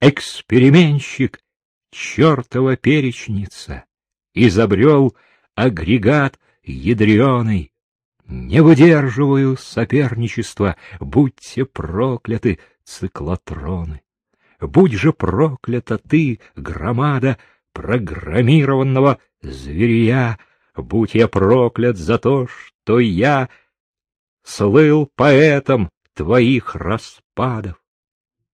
эксперименщик, чертова перечница, изобрел агрегат ядреный. Не выдерживаю соперничества, будьте прокляты, циклотроны. Будь же проклята ты, громада программированного зверя, будь я проклят за то, что я слыл поэтом твоих распадов.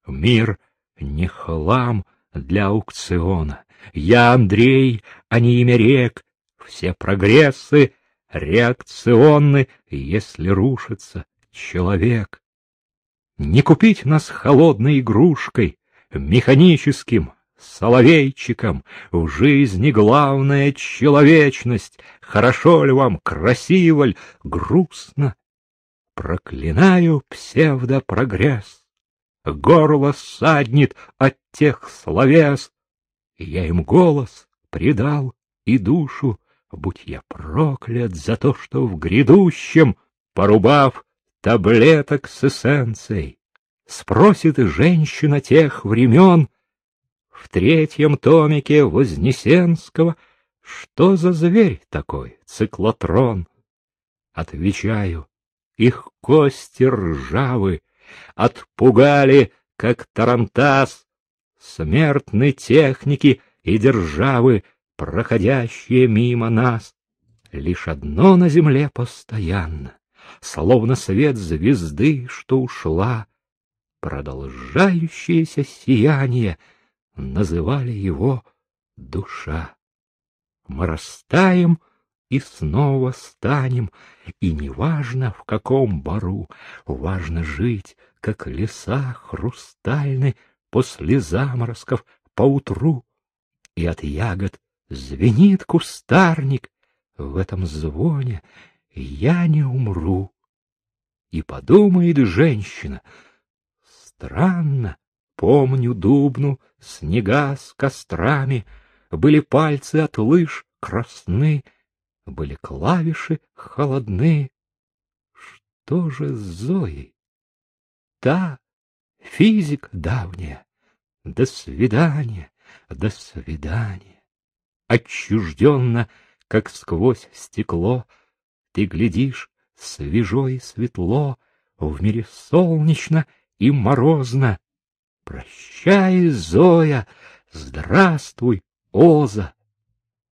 Мир не хлам для аукциона. Я Андрей, а не имя рек. Все прогрессы реакционны, если рушится человек. Не купить нас холодной игрушкой, механическим соловейчиком. В жизни главная человечность. Хорошо ли вам, красиво ли, грустно? Проклинаю псевдопрогресс. Горло саднет от тех словес. Я им голос предал и душу, будь я проклят за то, что в грядущем, порубав таблеток с эссенцией, спросит женщина тех времен в третьем томике Вознесенского, что за зверь такой, циклотрон? Отвечаю, их кости ржавы, отпугали, как тарантас, смертной техники и державы, проходящие мимо нас. Лишь одно на земле постоянно, словно свет звезды, что ушла, продолжающееся сияние, называли его душа. Мы растаем и снова станем, и неважно в каком бару, важно жить, как леса хрустальны после заморозков поутру, и от ягод звенит кустарник, в этом звоне я не умру. И подумает женщина, странно, помню дубну, снега с кострами, были пальцы от лыж красны, были клавиши холодны. Что же с Зоей? Та физик давняя. До свидания, до свидания. Отчужденно, как сквозь стекло, ты глядишь свежо и светло, в мире солнечно и морозно. Прощай, Зоя, здравствуй, Оза.